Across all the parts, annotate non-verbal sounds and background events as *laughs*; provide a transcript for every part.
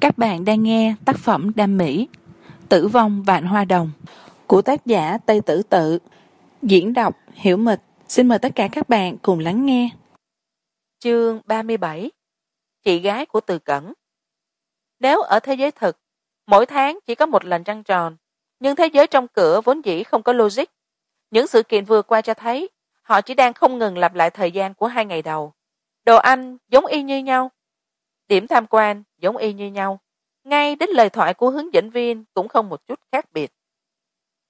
các bạn đang nghe tác phẩm đam mỹ, tử vong vạn hoa đồng, của tác giả tây tử tự. Diễn đọc hiểu mịch. Xin mời tất cả các bạn cùng lắng nghe. Chương ba mươi bảy, chị gái của từ cẩn. Nếu ở thế giới thực, mỗi tháng chỉ có một lần trăng tròn, nhưng thế giới trong cửa vốn dĩ không có logic. Những sự kiện vừa qua cho thấy, họ chỉ đang không ngừng lặp lại thời gian của hai ngày đầu. Đồ ăn giống y như nhau điểm tham quan giống y như nhau. Ngay đến lời thoại của hướng dẫn viên cũng không một chút khác biệt.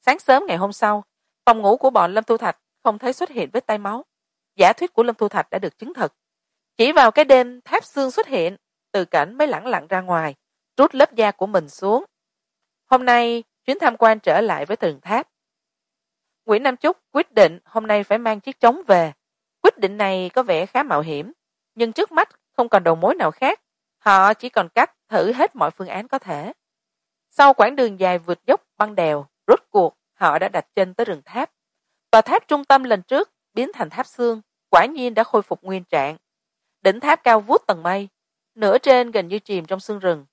Sáng sớm ngày hôm sau, phòng ngủ của bọn lâm thu thạch không thấy xuất hiện vết tay máu. Giả thuyết của lâm thu thạch đã được chứng thực chỉ vào cái đêm tháp xương xuất hiện, từ cảnh mới lẳng lặng ra ngoài, rút lớp da của mình xuống. Hôm nay, chuyến tham quan trở lại với tường tháp. Nguyễn nam chúc quyết định hôm nay phải mang chiếc trống về. Quyết định này có vẻ khá mạo hiểm, nhưng trước mắt không còn đầu mối nào khác họ chỉ còn cách thử hết mọi phương án có thể. Sau quãng đường dài vượt dốc, băng đèo, rốt cuộc, họ đã đặt chân tới rừng tháp. Tòa tháp trung tâm lần trước biến thành tháp xương, quả nhiên đã khôi phục nguyên trạng. Đỉnh tháp cao vút tầng mây, nửa trên gần như chìm trong xương rừng.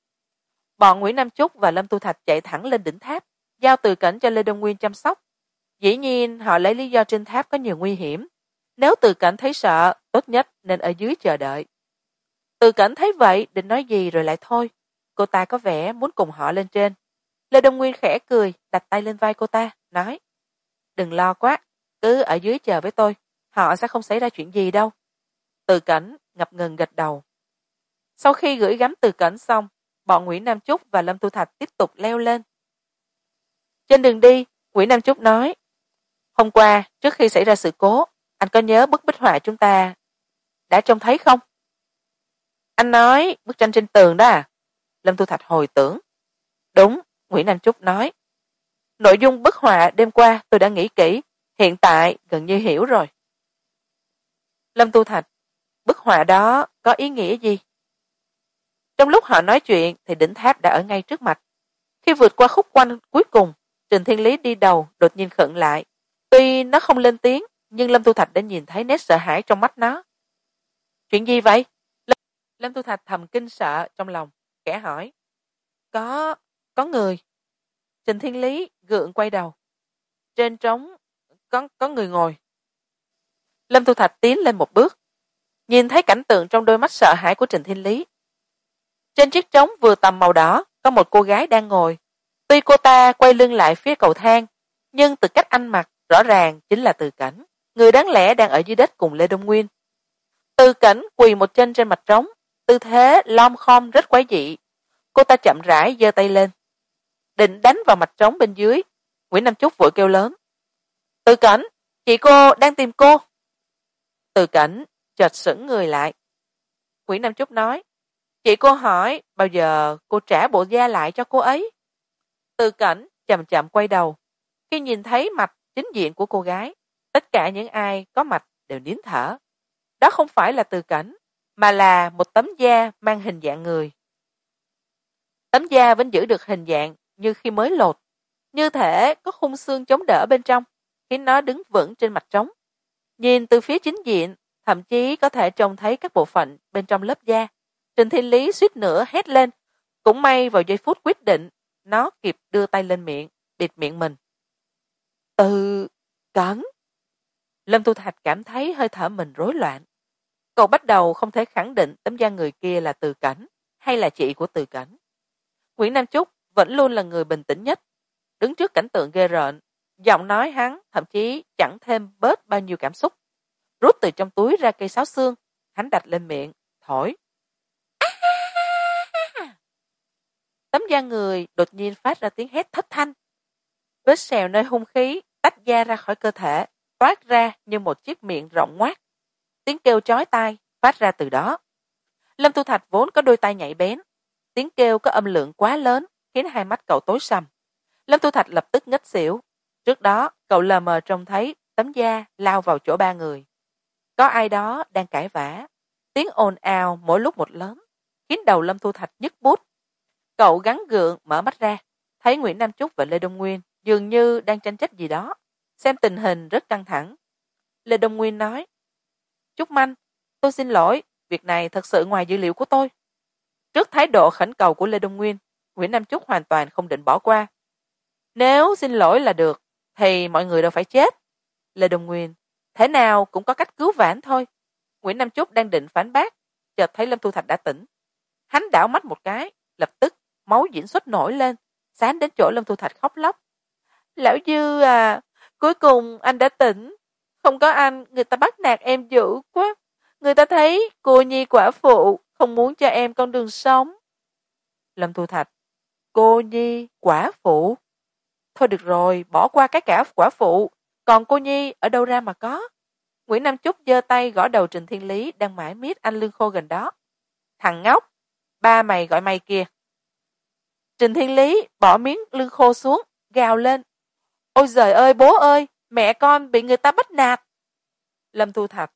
Bọn nguyễn nam Chúc và lâm tu thạch chạy thẳng lên đỉnh tháp, giao từ cảnh cho lê đông nguyên chăm sóc. Dĩ nhiên, họ lấy lý do trên tháp có nhiều nguy hiểm. Nếu từ cảnh thấy sợ, tốt nhất nên ở dưới chờ đợi từ cảnh thấy vậy, định nói gì rồi lại thôi. Cô ta có vẻ muốn cùng họ lên trên. Lê đông nguyên khẽ cười, đặt tay lên vai cô ta, nói, đừng lo quá, cứ ở dưới chờ với tôi, họ sẽ không xảy ra chuyện gì đâu. Từ cảnh ngập ngừng gật đầu. Sau khi gửi gắm từ cảnh xong, bọn nguyễn nam trúc và lâm tu thạch tiếp tục leo lên. Trên đường đi, nguyễn nam trúc nói, hôm qua, trước khi xảy ra sự cố, anh có nhớ bức bích họa chúng ta đã trông thấy không? Anh nói, bức tranh trên tường đó à? Lâm thu thạch hồi tưởng. Đúng, nguyễn anh trúc nói. Nội dung bức họa đêm qua tôi đã nghĩ kỹ, hiện tại gần như hiểu rồi. Lâm tu thạch, bức họa đó có ý nghĩa gì? Trong lúc họ nói chuyện thì đỉnh tháp đã ở ngay trước mặt. Khi vượt qua khúc quanh cuối cùng, trình thiên lý đi đầu đột nhiên khựng lại. Tuy nó không lên tiếng, nhưng lâm tu thạch đã nhìn thấy nét sợ hãi trong mắt nó. Chuyện gì vậy? Lâm tu thạch thầm kinh sợ trong lòng kẻ hỏi. Có có người. Trình thiên lý gượng quay đầu. Trên trống có có người ngồi. Lâm tu thạch tiến lên một bước, nhìn thấy cảnh tượng trong đôi mắt sợ hãi của trình thiên lý. Trên chiếc trống vừa tầm màu đỏ, có một cô gái đang ngồi. Tuy cô ta quay lưng lại phía cầu thang, nhưng từ cách ăn mặc rõ ràng chính là từ cảnh, người đáng lẽ đang ở dưới đất cùng lê đông nguyên. Từ cảnh quỳ một chân trên mặt trống tư thế lom khom rất quái dị. Cô ta chậm rãi giơ tay lên. Định đánh vào mặt trống bên dưới, nguyễn nam trúc vội kêu lớn. Từ cảnh, chị cô đang tìm cô. Từ cảnh chợt sững người lại. Nguyễn nam trúc nói, chị cô hỏi bao giờ cô trả bộ da lại cho cô ấy? Từ cảnh chậm chậm quay đầu, khi nhìn thấy mặt chính diện của cô gái, tất cả những ai có mặt đều nín thở. Đó không phải là từ cảnh mà là một tấm da mang hình dạng người. Tấm da vẫn giữ được hình dạng như khi mới lột, như thể có khung xương chống đỡ bên trong, khiến nó đứng vững trên mặt trống. Nhìn từ phía chính diện, thậm chí có thể trông thấy các bộ phận bên trong lớp da. Trình thiên lý suýt nữa hét lên, cũng may vào giây phút quyết định, nó kịp đưa tay lên miệng, bịt miệng mình. Từ cẩn lâm tu thạch cảm thấy hơi thở mình rối loạn cậu bắt đầu không thể khẳng định tấm da người kia là từ cảnh hay là chị của từ cảnh. Nguyễn nam trúc vẫn luôn là người bình tĩnh nhất. Đứng trước cảnh tượng ghê rợn, giọng nói hắn thậm chí chẳng thêm bớt bao nhiêu cảm xúc. Rút từ trong túi ra cây sáo xương, hắn đặt lên miệng, thổi. *laughs* Tấm da người đột nhiên phát ra tiếng hét thất thanh. Vết sẹo nơi hung khí tách da ra khỏi cơ thể, toát ra như một chiếc miệng rộng ngoác tiếng kêu chói tai phát ra từ đó. Lâm tu thạch vốn có đôi tay nhạy bén. Tiếng kêu có âm lượng quá lớn, khiến hai mắt cậu tối sầm. Lâm tu thạch lập tức ngất xỉu. Trước đó, cậu lờ mờ trông thấy tấm da lao vào chỗ ba người. Có ai đó đang cãi vã. Tiếng ồn ào mỗi lúc một lớn, khiến đầu lâm thu thạch nhức bút. Cậu gắn gượng mở mắt ra, thấy nguyễn nam trúc và lê đông nguyên dường như đang tranh chấp gì đó, xem tình hình rất căng thẳng. Lê đông nguyên nói trúc manh, tôi xin lỗi, việc này thật sự ngoài dữ liệu của tôi. Trước thái độ khẩn cầu của lê đông nguyên, nguyễn nam trúc hoàn toàn không định bỏ qua. Nếu xin lỗi là được, thì mọi người đâu phải chết. Lê đông nguyên, thế nào cũng có cách cứu vãn thôi. Nguyễn nam trúc đang định phản bác, chợt thấy lâm thu thạch đã tỉnh. Hắn đảo mắt một cái, lập tức máu diễn xuất nổi lên, sáng đến chỗ lâm thu thạch khóc lóc. Lão dư à cuối cùng anh đã tỉnh không có anh, người ta bắt nạt em dữ quá. Người ta thấy cô nhi quả phụ không muốn cho em con đường sống. Lâm thu thạch, cô nhi quả phụ? Thôi được rồi, bỏ qua cái cả quả phụ. Còn cô nhi ở đâu ra mà có? Nguyễn nam chúc giơ tay gõ đầu trình thiên lý đang mãi miết anh lương khô gần đó. Thằng ngốc, ba mày gọi mày kìa. Trình thiên lý bỏ miếng lương khô xuống, gào lên. Ôi giời ơi, bố ơi mẹ con bị người ta bắt nạt. Lâm thu thạch.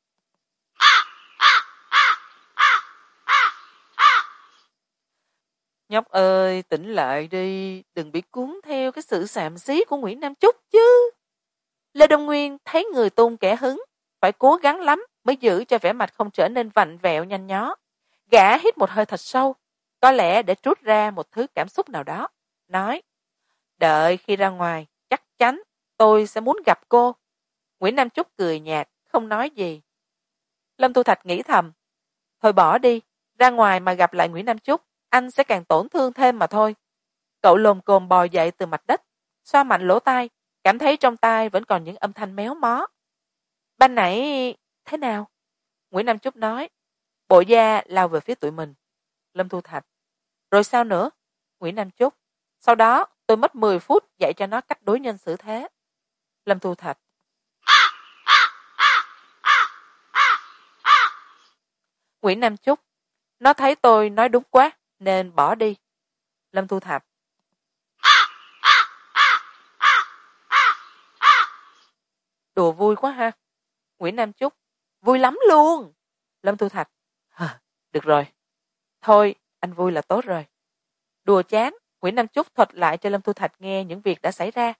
Nhóc ơi, tỉnh lại đi. Đừng bị cuốn theo cái sự xàm xí của nguyễn nam Chúc chứ. Lê đông nguyên thấy người tôn kẻ hứng. Phải cố gắng lắm mới giữ cho vẻ mặt không trở nên vặn vẹo nhanh nhó. Gã hít một hơi thật sâu. Có lẽ để trút ra một thứ cảm xúc nào đó. Nói, đợi khi ra ngoài, chắc chắn tôi sẽ muốn gặp cô. Nguyễn nam trúc cười nhạt, không nói gì. Lâm thu thạch nghĩ thầm, thôi bỏ đi, ra ngoài mà gặp lại nguyễn nam trúc anh sẽ càng tổn thương thêm mà thôi. Cậu lồm cồm bò dậy từ mặt đất, xoa mạnh lỗ tai, cảm thấy trong tai vẫn còn những âm thanh méo mó. Ban nãy, thế nào? Nguyễn nam trúc nói, bộ da lao về phía tụi mình. Lâm thu thạch, rồi sao nữa? Nguyễn nam trúc sau đó tôi mất mười phút dạy cho nó cách đối nhân xử thế lâm thu thạch. Nguyễn nam trúc nó thấy tôi nói đúng quá, nên bỏ đi. Lâm thu thạch. Đùa vui quá ha. Nguyễn nam trúc vui lắm luôn. Lâm thu thạch được rồi. Thôi, anh vui là tốt rồi. Đùa chán, nguyễn nam trúc thuật lại cho lâm thu thạch nghe những việc đã xảy ra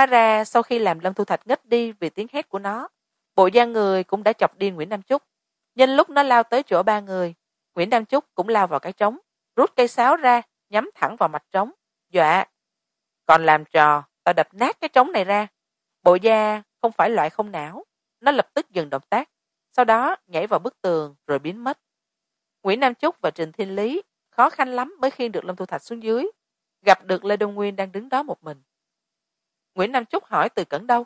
hóa ra sau khi làm lâm thu thạch ngất đi vì tiếng hét của nó, bộ da người cũng đã chọc đi nguyễn nam trúc. Nhân lúc nó lao tới chỗ ba người, nguyễn nam trúc cũng lao vào cái trống, rút cây sáo ra, nhắm thẳng vào mặt trống. Dọa còn làm trò, tao đập nát cái trống này ra. Bộ da không phải loại không não, nó lập tức dừng động tác, sau đó nhảy vào bức tường rồi biến mất. Nguyễn nam trúc và trình thiên lý khó khăn lắm mới khiêng được lâm thu thạch xuống dưới, gặp được lê đông nguyên đang đứng đó một mình nguyễn nam trúc hỏi từ cẩn đâu.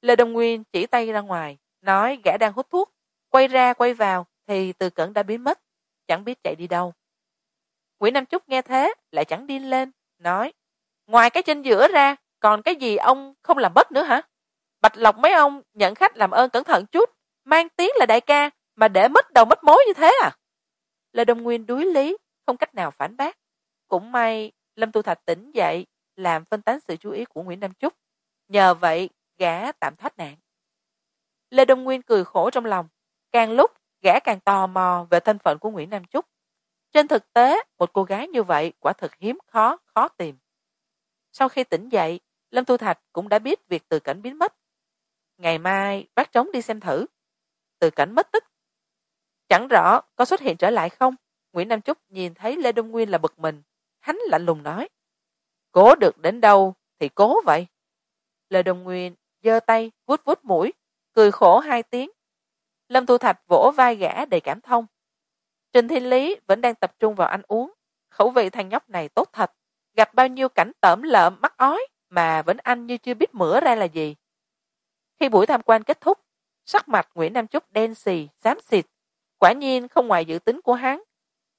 Lê đông nguyên chỉ tay ra ngoài, nói gã đang hút thuốc. Quay ra, quay vào, thì từ cẩn đã biến mất. Chẳng biết chạy đi đâu. Nguyễn nam trúc nghe thế, lại chẳng điên lên, nói, ngoài cái trên giữa ra, còn cái gì ông không làm bất nữa hả? Bạch lộc mấy ông nhận khách làm ơn cẩn thận chút. Mang tiếng là đại ca, mà để mất đầu mất mối như thế à? Lê đông nguyên đuối lý, không cách nào phản bác. Cũng may lâm tu thạch tỉnh dậy làm phân tán sự chú ý của nguyễn nam Chúc. nhờ vậy, gã tạm thoát nạn. Lê đông nguyên cười khổ trong lòng. Càng lúc, gã càng tò mò về thân phận của nguyễn nam Chúc. trên thực tế, một cô gái như vậy quả thực hiếm khó khó tìm. Sau khi tỉnh dậy, lâm Thu thạch cũng đã biết việc từ cảnh biến mất. Ngày mai, bác trống đi xem thử. Từ cảnh mất tích. Chẳng rõ có xuất hiện trở lại không? Nguyễn nam Chúc nhìn thấy lê đông nguyên là bực mình. Hắn lạnh lùng nói cố được đến đâu thì cố vậy. Lê đông nguyên giơ tay, vuốt vuốt mũi, cười khổ hai tiếng. Lâm thu thạch vỗ vai gã đầy cảm thông. Trình thiên lý vẫn đang tập trung vào ăn uống. Khẩu vị thằng nhóc này tốt thật. Gặp bao nhiêu cảnh tởm lợm, mắc ói, mà vẫn ăn như chưa biết mửa ra là gì. Khi buổi tham quan kết thúc, sắc mặt nguyễn nam Chúc đen xì, xám xịt. Quả nhiên không ngoài dự tính của hắn.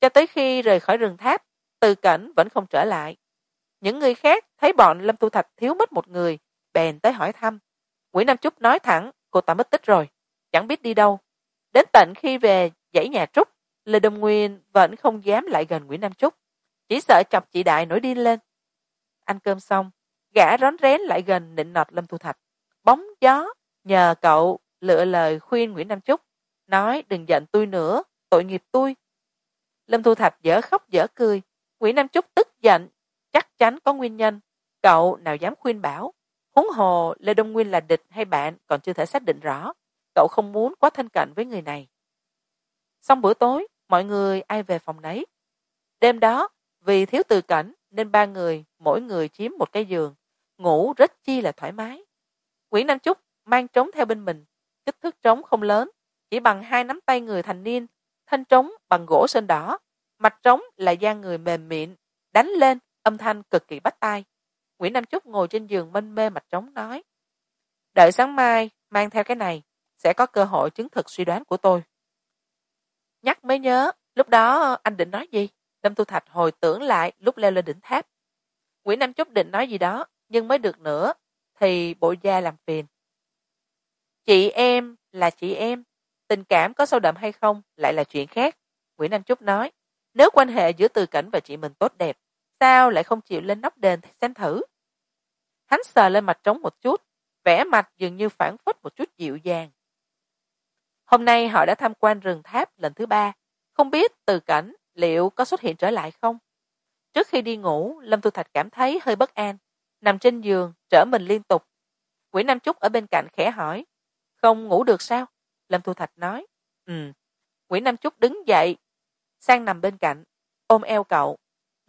Cho tới khi rời khỏi rừng tháp, từ cảnh vẫn không trở lại những người khác thấy bọn lâm tu thạch thiếu mất một người, bèn tới hỏi thăm. Nguyễn nam trúc nói thẳng, cô ta mất tích rồi, chẳng biết đi đâu. Đến tận khi về dãy nhà trúc, lê đông nguyên vẫn không dám lại gần nguyễn nam trúc chỉ sợ chọc chị đại nổi điên lên. Ăn cơm xong, gã rón rén lại gần nịnh nọt lâm thu thạch. Bóng gió nhờ cậu lựa lời khuyên nguyễn nam trúc nói, đừng giận tôi nữa, tội nghiệp tôi. Lâm thu thạch dở khóc dở cười. Nguyễn nam trúc tức giận chắc chắn có nguyên nhân. Cậu nào dám khuyên bảo? Huống hồ lê đông nguyên là địch hay bạn còn chưa thể xác định rõ. Cậu không muốn quá thân cận với người này. Xong bữa tối, mọi người ai về phòng nấy. Đêm đó, vì thiếu từ cảnh nên ba người, mỗi người chiếm một cái giường. Ngủ rất chi là thoải mái. Nguyễn nam trúc mang trống theo bên mình. Kích thước trống không lớn, chỉ bằng hai nắm tay người thành niên. Thanh trống bằng gỗ sơn đỏ. Mặt trống là da người mềm mịn, đánh lên âm thanh cực kỳ bắt tai. Nguyễn nam trúc ngồi trên giường mênh mê mặt trống nói, đợi sáng mai mang theo cái này sẽ có cơ hội chứng thực suy đoán của tôi. Nhắc mới nhớ, lúc đó anh định nói gì? Lâm tu thạch hồi tưởng lại lúc leo lên đỉnh tháp. Nguyễn nam trúc định nói gì đó, nhưng mới được nữa thì bộ gia làm phiền. Chị em là chị em, tình cảm có sâu đậm hay không lại là chuyện khác, nguyễn nam trúc nói. Nếu quan hệ giữa từ cảnh và chị mình tốt đẹp sao lại không chịu lên nóc đền xem thử. Hắn sờ lên mặt trống một chút, vẻ mặt dường như phản phất một chút dịu dàng. Hôm nay họ đã tham quan rừng tháp lần thứ ba, không biết từ cảnh liệu có xuất hiện trở lại không? Trước khi đi ngủ, lâm thu thạch cảm thấy hơi bất an, nằm trên giường, trở mình liên tục. Nguyễn nam trúc ở bên cạnh khẽ hỏi, không ngủ được sao? Lâm thu thạch nói ừ nguyễn nam trúc đứng dậy, sang nằm bên cạnh, ôm eo cậu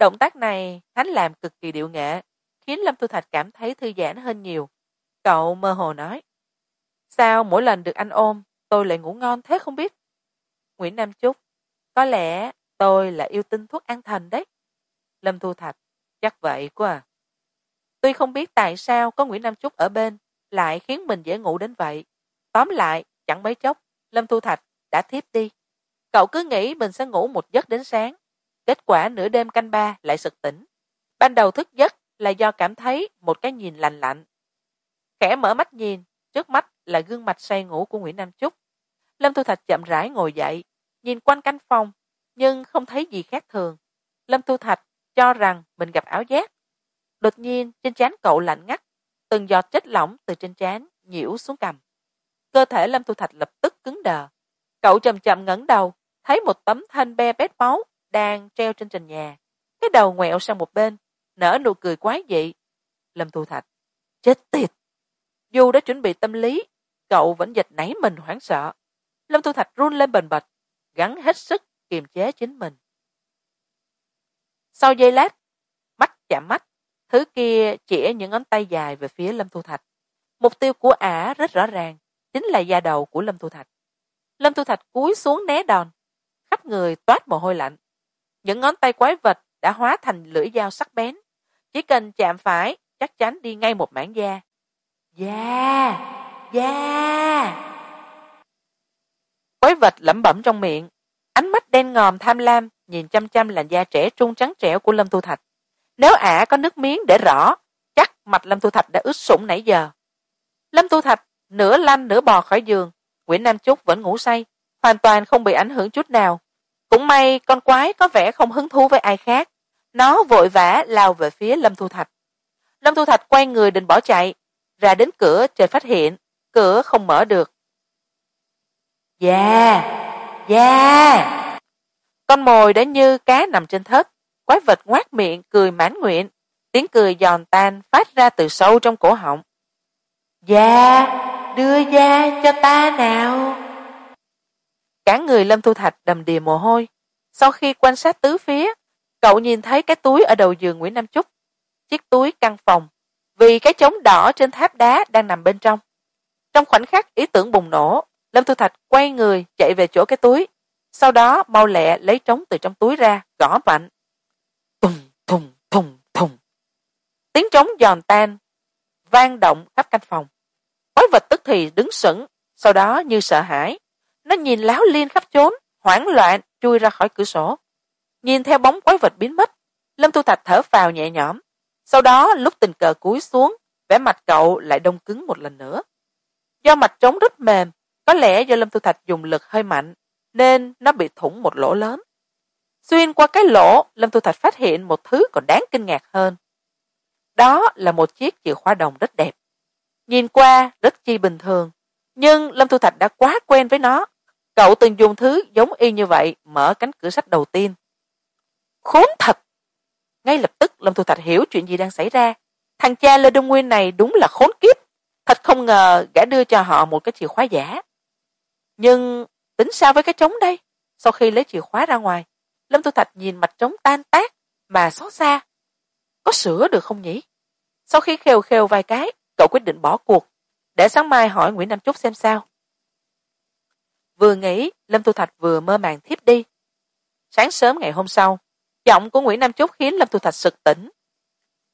động tác này hắn làm cực kỳ điệu nghệ, khiến lâm thu thạch cảm thấy thư giãn hơn nhiều. Cậu mơ hồ nói, sao mỗi lần được anh ôm, tôi lại ngủ ngon thế không biết? Nguyễn nam Chúc, có lẽ tôi là yêu tinh thuốc an thần đấy. Lâm thu thạch, chắc vậy quá à. Tuy không biết tại sao có nguyễn nam Chúc ở bên, lại khiến mình dễ ngủ đến vậy. Tóm lại, chẳng mấy chốc, lâm thu thạch đã thiếp đi. Cậu cứ nghĩ mình sẽ ngủ một giấc đến sáng kết quả nửa đêm canh ba lại sực tỉnh. Ban đầu thức giấc là do cảm thấy một cái nhìn lành lạnh. Khẽ mở mắt nhìn, trước mắt là gương mặt say ngủ của nguyễn nam trúc lâm thu thạch chậm rãi ngồi dậy, nhìn quanh căn phòng, nhưng không thấy gì khác thường. Lâm thu thạch cho rằng mình gặp áo giác đột nhiên, trên trán cậu lạnh ngắt, từng giọt chất lỏng từ trên trán nhiễu xuống cằm. Cơ thể lâm thu thạch lập tức cứng đờ. Cậu chầm chậm ngẩng đầu, thấy một tấm thanh be bét máu đang treo trên trần nhà. Cái đầu ngoẹo sang một bên, nở nụ cười quái dị. Lâm thu thạch, chết tiệt. Dù đã chuẩn bị tâm lý, cậu vẫn giật nảy mình hoảng sợ. Lâm thu thạch run lên bần bật gắn hết sức kiềm chế chính mình. Sau giây lát, mắt chạm mắt, thứ kia chĩa những ngón tay dài về phía lâm thu thạch. Mục tiêu của ả rất rõ ràng, chính là da đầu của lâm thu thạch. Lâm thu thạch cúi xuống né đòn, khắp người toát mồ hôi lạnh những ngón tay quái vật đã hóa thành lưỡi dao sắc bén. Chỉ cần chạm phải, chắc chắn đi ngay một mảng da. Da! Da! Quái vật lẩm bẩm trong miệng. Ánh mắt đen ngòm tham lam nhìn chăm chăm làn da trẻ trung trắng trẻo của lâm thu thạch. Nếu ả có nước miếng để rõ chắc mặt lâm thu thạch đã ướt sũng nãy giờ. Lâm thu thạch nửa lăn nửa bò khỏi giường. Nguyễn nam chúc vẫn ngủ say, hoàn toàn không bị ảnh hưởng chút nào cũng may con quái có vẻ không hứng thú với ai khác. Nó vội vã lao về phía lâm thu thạch. Lâm thu thạch quay người định bỏ chạy, ra đến cửa trời phát hiện cửa không mở được. Da da con mồi đã như cá nằm trên thớt. Quái vật ngoác miệng cười mãn nguyện. Tiếng cười giòn tan phát ra từ sâu trong cổ họng. Da đưa da cho ta nào cả người lâm thu thạch đầm đìa mồ hôi. Sau khi quan sát tứ phía, cậu nhìn thấy cái túi ở đầu giường nguyễn nam Chúc. chiếc túi căn phòng, vì cái trống đỏ trên tháp đá đang nằm bên trong. Trong khoảnh khắc ý tưởng bùng nổ, lâm thu thạch quay người chạy về chỗ cái túi, sau đó mau lẹ lấy trống từ trong túi ra, gõ mạnh. Thùng thùng thùng thùng. Tiếng trống giòn tan, vang động khắp căn phòng. Quái vật tức thì đứng sững, sau đó như sợ hãi nó nhìn láo liên khắp trốn hoảng loạn, chui ra khỏi cửa sổ. Nhìn theo bóng quái vật biến mất, lâm thu thạch thở phào nhẹ nhõm. Sau đó, lúc tình cờ cúi xuống, vẻ mặt cậu lại đông cứng một lần nữa. Do mặt trống rất mềm, có lẽ do lâm thu thạch dùng lực hơi mạnh, nên nó bị thủng một lỗ lớn. Xuyên qua cái lỗ, lâm thu thạch phát hiện một thứ còn đáng kinh ngạc hơn. Đó là một chiếc chìa khóa đồng rất đẹp. Nhìn qua rất chi bình thường, nhưng lâm thu thạch đã quá quen với nó cậu từng dùng thứ giống y như vậy mở cánh cửa sách đầu tiên. Khốn thật! Ngay lập tức, lâm thu thạch hiểu chuyện gì đang xảy ra. Thằng cha lê đông nguyên này đúng là khốn kiếp. Thật không ngờ gã đưa cho họ một cái chìa khóa giả. Nhưng tính sao với cái trống đây? Sau khi lấy chìa khóa ra ngoài, lâm thu thạch nhìn mặt trống tan tác mà xót xa. Có sửa được không nhỉ? Sau khi khều khều vài cái, cậu quyết định bỏ cuộc. Để sáng mai hỏi nguyễn nam trúc xem sao vừa nghĩ lâm tu thạch vừa mơ màng thiếp đi. Sáng sớm ngày hôm sau, giọng của nguyễn nam chúc khiến lâm tu thạch sực tỉnh.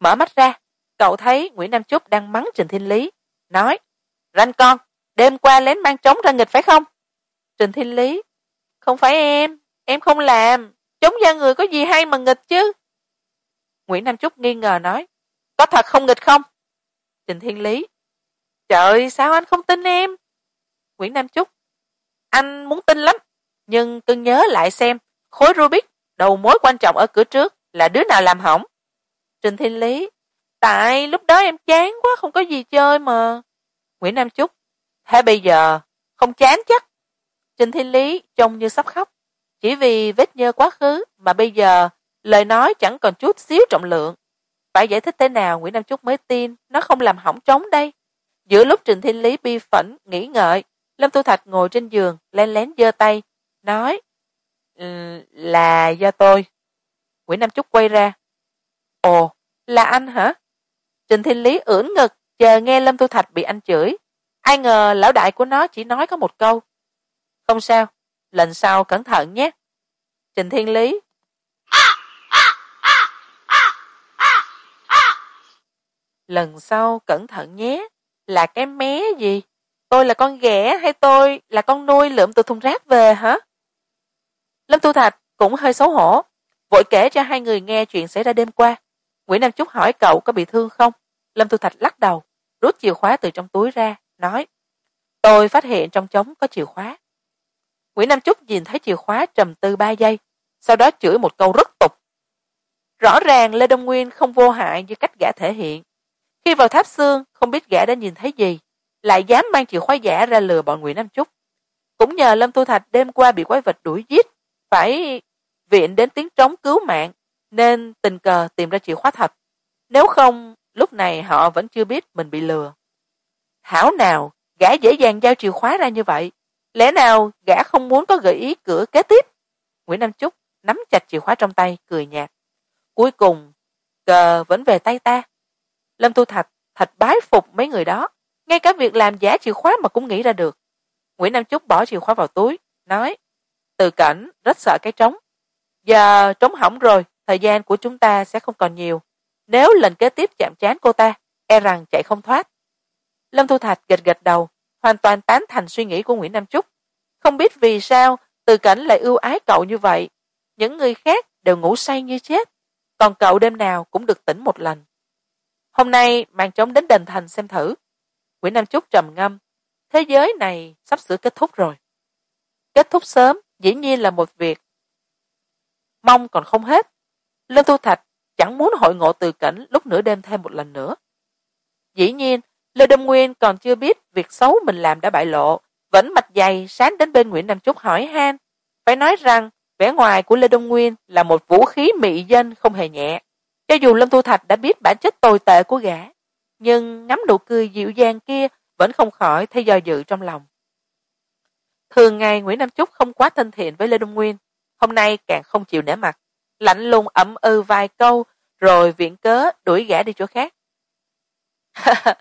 Mở mắt ra, cậu thấy nguyễn nam chúc đang mắng trình thiên lý, nói, ranh con, đêm qua lén mang trống ra nghịch phải không? Trình thiên lý, không phải em em không làm chống da người có gì hay mà nghịch chứ? Nguyễn nam chúc nghi ngờ nói, có thật không nghịch không? Trình thiên lý, trời, sao anh không tin em? Nguyễn nam chúc anh muốn tin lắm nhưng cưng nhớ lại xem khối rubik đầu mối quan trọng ở cửa trước là đứa nào làm hỏng. Trình thiên lý tại lúc đó em chán quá không có gì chơi mà. Nguyễn nam Chúc, thế bây giờ không chán chắc. Trình thiên lý trông như sắp khóc chỉ vì vết nhơ quá khứ mà bây giờ lời nói chẳng còn chút xíu trọng lượng. Phải giải thích thế nào nguyễn nam Chúc mới tin nó không làm hỏng trống đây? Giữa lúc trình thiên lý bi phẫn nghĩ ngợi lâm tu thạch ngồi trên giường len lén giơ tay, nói ừ, là do tôi. Nguyễn nam trúc quay ra. Ồ, là anh hả? Trình thiên lý ưỡn ngực, chờ nghe lâm tu thạch bị anh chửi. Ai ngờ lão đại của nó chỉ nói có một câu. Không sao, lần sau cẩn thận nhé. Trình thiên lý. Lần sau cẩn thận nhé, là cái mé gì? Tôi là con ghẻ hay tôi là con nuôi lượm từ thùng rác về hả? Lâm tu thạch cũng hơi xấu hổ, vội kể cho hai người nghe chuyện xảy ra đêm qua. Nguyễn nam Chúc hỏi cậu có bị thương không? Lâm tu thạch lắc đầu, rút chìa khóa từ trong túi ra, nói, tôi phát hiện trong trống có chìa khóa. Nguyễn nam Chúc nhìn thấy chìa khóa trầm tư ba giây, sau đó chửi một câu rất tục, rõ ràng lê đông nguyên không vô hại như cách gã thể hiện. Khi vào tháp xương, không biết gã đã nhìn thấy gì lại dám mang chìa khóa giả ra lừa bọn nguyễn nam Chúc. cũng nhờ lâm tu thạch đêm qua bị quái vật đuổi giết, phải viện đến tiếng trống cứu mạng, nên tình cờ tìm ra chìa khóa thật. Nếu không, lúc này họ vẫn chưa biết mình bị lừa. Thảo nào, gã dễ dàng giao chìa khóa ra như vậy. Lẽ nào gã không muốn có gợi ý cửa kế tiếp? Nguyễn nam Chúc nắm chặt chìa khóa trong tay, cười nhạt. Cuối cùng, cờ vẫn về tay ta. Lâm tu thạch thạch bái phục mấy người đó ngay cả việc làm giả chìa khóa mà cũng nghĩ ra được. Nguyễn nam Chúc bỏ chìa khóa vào túi, nói, từ cảnh rất sợ cái trống. Giờ trống hỏng rồi, thời gian của chúng ta sẽ không còn nhiều. Nếu lần kế tiếp chạm trán cô ta e rằng chạy không thoát. Lâm thu thạch gật gật đầu, hoàn toàn tán thành suy nghĩ của nguyễn nam Chúc. không biết vì sao, từ cảnh lại ưu ái cậu như vậy. Những người khác đều ngủ say như chết, còn cậu đêm nào cũng được tỉnh một lần hôm nay mang trống đến đền thành xem thử nguyễn nam chúc trầm ngâm, thế giới này sắp sửa kết thúc rồi. Kết thúc sớm, dĩ nhiên là một việc. Mong còn không hết lâm thu thạch chẳng muốn hội ngộ từ cảnh lúc nửa đêm thêm một lần nữa. Dĩ nhiên, lê đông nguyên còn chưa biết việc xấu mình làm đã bại lộ, vẫn mạch dày sáng đến bên nguyễn nam chúc hỏi han, phải nói rằng vẻ ngoài của lê đông nguyên là một vũ khí mị dân không hề nhẹ. Cho dù lâm thu thạch đã biết bản chất tồi tệ của gã nhưng ngắm nụ cười dịu dàng kia vẫn không khỏi thấy do dự trong lòng. Thường ngày nguyễn nam trúc không quá thân thiện với lê đông nguyên. Hôm nay càng không chịu nể mặt, lạnh lùng ẩm ư vài câu, rồi viện cớ đuổi gã đi chỗ khác. *laughs*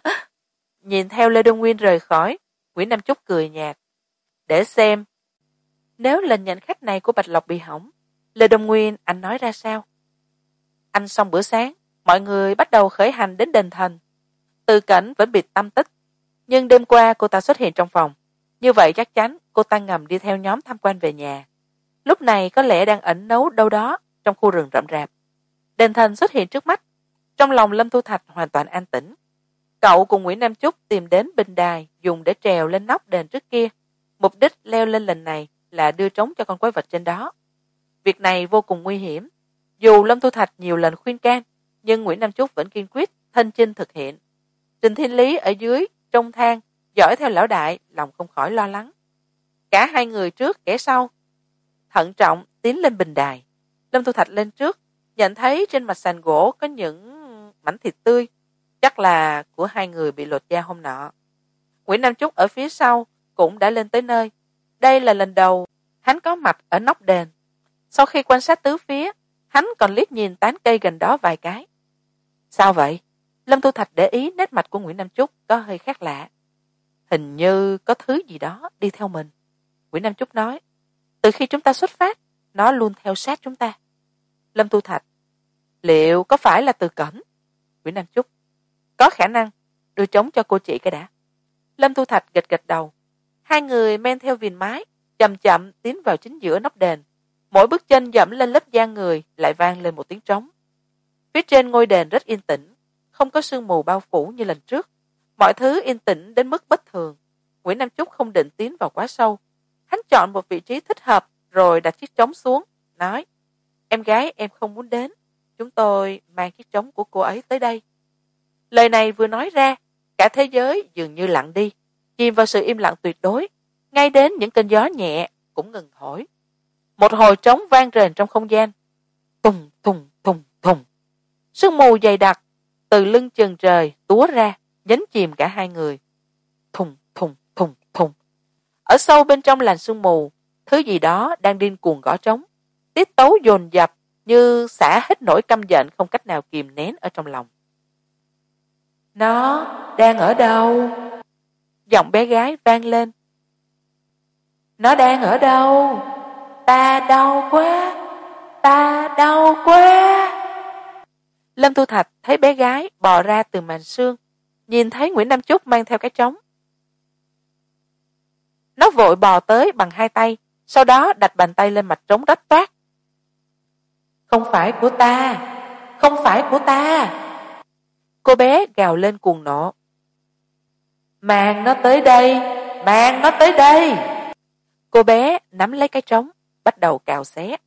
Nhìn theo lê đông nguyên rời khỏi, nguyễn nam trúc cười nhạt. Để xem, nếu lần nhận khách này của bạch lộc bị hỏng, lê đông nguyên anh nói ra sao? Anh xong bữa sáng, mọi người bắt đầu khởi hành đến đền thần từ cảnh vẫn bị tâm tích. Nhưng đêm qua cô ta xuất hiện trong phòng. Như vậy chắc chắn cô ta ngầm đi theo nhóm tham quan về nhà. Lúc này có lẽ đang ẩn nấu đâu đó trong khu rừng rậm rạp. Đền thần xuất hiện trước mắt. Trong lòng lâm thu thạch hoàn toàn an tĩnh. Cậu cùng nguyễn nam chúc tìm đến bình đài dùng để trèo lên nóc đền trước kia. Mục đích leo lên lần này là đưa trống cho con quái vật trên đó. Việc này vô cùng nguy hiểm. Dù lâm thu thạch nhiều lần khuyên can, nhưng nguyễn nam chúc vẫn kiên quyết, thân chinh thực hiện trình thiên lý ở dưới, trong thang, dõi theo lão đại, lòng không khỏi lo lắng. Cả hai người trước kẻ sau. Thận trọng tiến lên bình đài. Lâm thu thạch lên trước, nhận thấy trên mặt sàn gỗ có những mảnh thịt tươi. Chắc là của hai người bị lột da hôm nọ. Nguyễn nam trúc ở phía sau cũng đã lên tới nơi. Đây là lần đầu hắn có mặt ở nóc đền. Sau khi quan sát tứ phía, hắn còn liếc nhìn tán cây gần đó vài cái. Sao vậy? Lâm tu thạch để ý nét mặt của nguyễn nam trúc có hơi khác lạ. Hình như có thứ gì đó đi theo mình. Nguyễn nam trúc nói, từ khi chúng ta xuất phát, nó luôn theo sát chúng ta. Lâm tu thạch, liệu có phải là từ cẩn? Nguyễn nam trúc có khả năng, đưa trống cho cô chị cái đã. Lâm tu thạch gật gật đầu. Hai người men theo viền mái, chậm chậm tiến vào chính giữa nóc đền. Mỗi bước chân dẫm lên lớp da người, lại vang lên một tiếng trống. Phía trên ngôi đền rất yên tĩnh không có sương mù bao phủ như lần trước. Mọi thứ yên tĩnh đến mức bất thường. Nguyễn nam chúc không định tiến vào quá sâu. Hắn chọn một vị trí thích hợp rồi đặt chiếc trống xuống, nói, em gái, em không muốn đến. Chúng tôi mang chiếc trống của cô ấy tới đây. Lời này vừa nói ra, cả thế giới dường như lặng đi. Chìm vào sự im lặng tuyệt đối. Ngay đến những cơn gió nhẹ cũng ngừng thổi. Một hồi trống vang rền trong không gian. Tùng tùng tùng tùng. Sương mù dày đặc từ lưng chừng trời túa ra, nhấn chìm cả hai người. Thùng thùng thùng thùng. Ở sâu bên trong làn sương mù, thứ gì đó đang điên cuồng gõ trống. Tiết tấu dồn dập như xả hết nỗi căm giận không cách nào kìm nén ở trong lòng. Nó đang ở đâu? Giọng bé gái vang lên. Nó đang ở đâu? Ta đau quá, ta đau quá lâm tu thạch thấy bé gái bò ra từ màn sương, nhìn thấy nguyễn nam chúc mang theo cái trống. Nó vội bò tới bằng hai tay sau đó đặt bàn tay lên mặt trống rách toát. Không phải của ta không phải của ta. Cô bé gào lên cuồng nộ. Mang nó tới đây mang nó tới đây. Cô bé nắm lấy cái trống bắt đầu cào xé.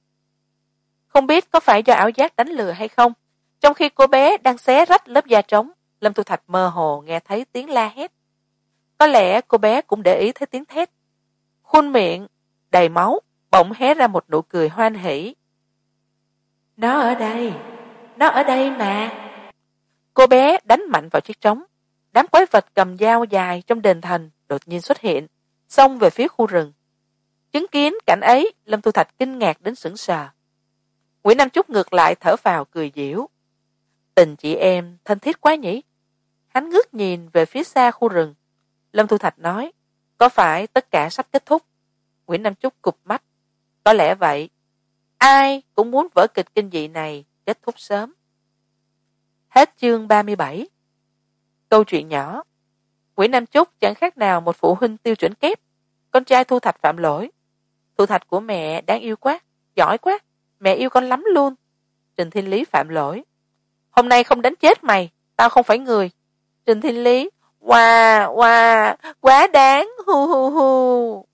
Không biết có phải do ảo giác đánh lừa hay không trong khi cô bé đang xé rách lớp da trống, lâm thu thạch mơ hồ nghe thấy tiếng la hét. Có lẽ cô bé cũng để ý thấy tiếng thét. Khuôn miệng, đầy máu, bỗng hé ra một nụ cười hoan hỉ nó ở đây, nó ở đây mà. Cô bé đánh mạnh vào chiếc trống. Đám quái vật cầm dao dài trong đền thành đột nhiên xuất hiện, xông về phía khu rừng. Chứng kiến cảnh ấy, lâm thu thạch kinh ngạc đến sững sờ. Nguyễn nam trúc ngược lại thở phào, cười diễu tình chị em, thân thiết quá nhỉ? Hắn ngước nhìn về phía xa khu rừng. Lâm thu thạch nói, có phải tất cả sắp kết thúc? Nguyễn nam trúc cụp mắt. Có lẽ vậy. Ai cũng muốn vở kịch kinh dị này kết thúc sớm. Hết chương ba mươi bảy. Câu chuyện nhỏ. Nguyễn nam trúc chẳng khác nào một phụ huynh tiêu chuẩn kép. Con trai thu thạch phạm lỗi. Thu thạch của mẹ đáng yêu quá, giỏi quá. Mẹ yêu con lắm luôn. Trình thiên lý phạm lỗi hôm nay không đánh chết mày, tao không phải người. Trình thiên lý wow wow quá đáng, hu hu hu.